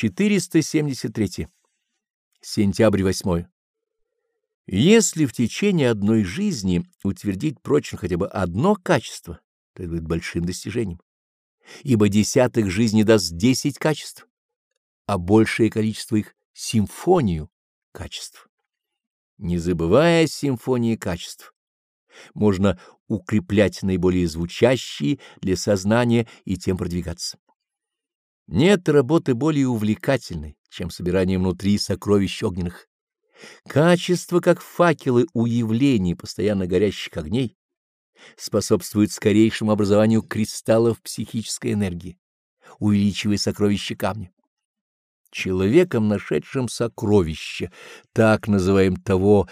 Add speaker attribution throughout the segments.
Speaker 1: 473. Сентябрь 8. Если в течение одной жизни утвердить прочно хотя бы одно качество, то это будет большим достижением, ибо десятых жизни даст десять качеств, а большее количество их — симфонию качеств. Не забывая симфонии качеств, можно укреплять наиболее звучащие для сознания и тем продвигаться. Нет работы более увлекательной, чем собирание внутри сокровищ огненных. Качество, как факелы у явлений постоянно горящих огней, способствует скорейшему образованию кристаллов психической энергии, увеличивая сокровища камня. Человеком, нашедшим сокровище, так называем того,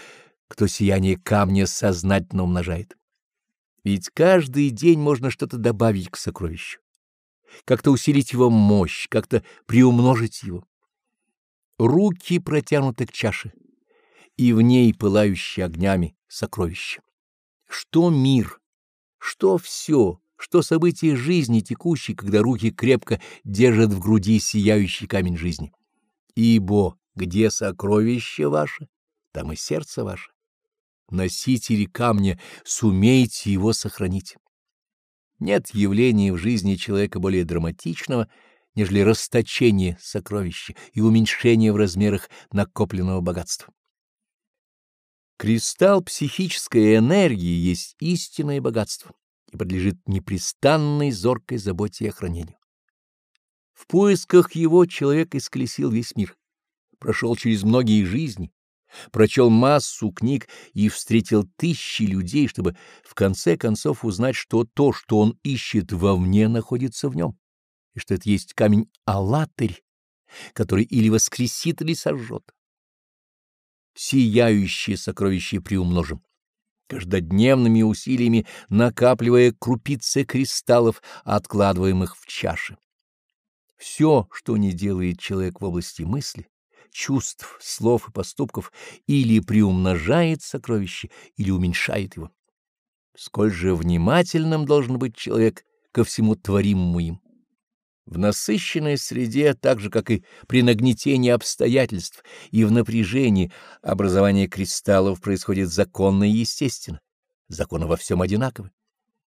Speaker 1: кто сияние камня сознательно умножает. Ведь каждый день можно что-то добавить к сокровищу, как-то усилить его мощь, как-то приумножить его. Руки протянуты к чаше, и в ней пылающие огнями сокровища. Что мир, что все, что события жизни текущие, когда руки крепко держат в груди сияющий камень жизни. Ибо где сокровище ваше, там и сердце ваше. Носители камня, сумейте его сохранить. Нет явления в жизни человека более драматичного, нежели расточение сокровища и уменьшение в размерах накопленного богатства. Кристалл психической энергии есть истинное богатство и подлежит непрестанной зоркой заботе и охранению. В поисках его человек исколесил весь мир, прошел через многие жизни, прочел массу книг и встретил тысячи людей, чтобы в конце концов узнать, что то, что он ищет вовне, находится в нем, и что это есть камень-аллатырь, который или воскресит, или сожжет сияющие сокровища приумножим, каждодневными усилиями накапливая крупицы кристаллов, откладываемых в чаши. Все, что не делает человек в области мысли, чувств, слов и поступков, или приумножает сокровище, или уменьшает его. Сколь же внимательным должен быть человек ко всему творимому им. В насыщенной среде, так же, как и при нагнетении обстоятельств и в напряжении, образование кристаллов происходит законно и естественно. Законы во всем одинаковы.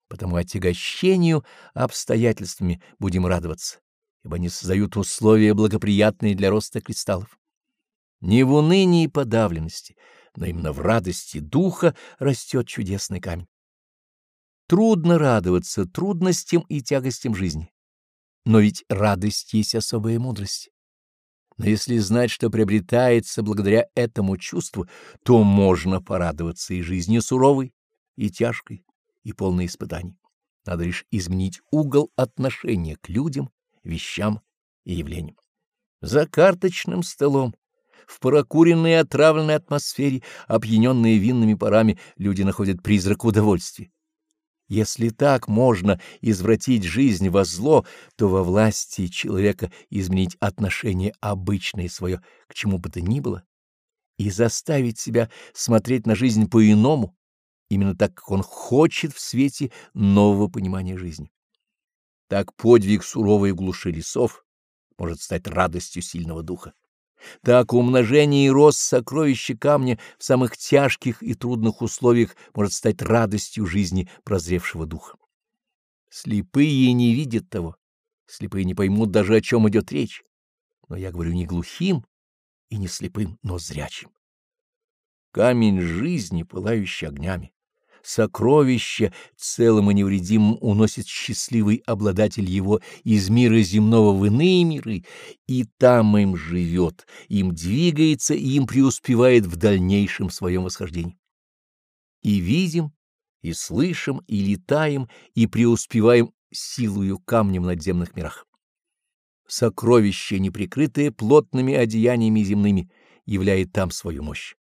Speaker 1: Потому отягощению обстоятельствами будем радоваться, ибо они создают условия, благоприятные для роста кристаллов. Не в унынии и подавленности, но именно в радости духа растет чудесный камень. Трудно радоваться трудностям и тягостям жизни но ведь радость есть особая мудрость. Но если знать, что приобретается благодаря этому чувству, то можно порадоваться и жизни суровой, и тяжкой, и полной испытаний. Надо лишь изменить угол отношения к людям, вещам и явлениям. За карточным столом, в прокуренной и отравленной атмосфере, опьяненные винными парами, люди находят призрак удовольствия. Если так можно извратить жизнь во зло, то во власти человека изменить отношение обычное свое к чему бы то ни было и заставить себя смотреть на жизнь по-иному, именно так, как он хочет в свете нового понимания жизни. Так подвиг суровой глуши лесов может стать радостью сильного духа. Так умножение и рост сокровища камня в самых тяжких и трудных условиях может стать радостью жизни прозревшего духа. Слепые не видят того, слепые не поймут даже, о чем идет речь. Но я говорю не глухим и не слепым, но зрячим. Камень жизни, пылающий огнями, сокровище целым и невредимым уносит счастливый обладатель его из мира земного в иные миры, и там им живет, им двигается и им преуспевает в дальнейшем своем восхождении. И видим, и слышим, и летаем, и преуспеваем силою камнем в надземных мирах. Сокровище, неприкрытое плотными одеяниями земными, являет там свою мощь.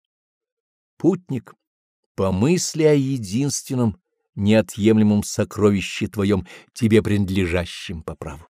Speaker 1: Путник — Помысли о единственном, неотъемлемом сокровище твоем, тебе принадлежащем по праву.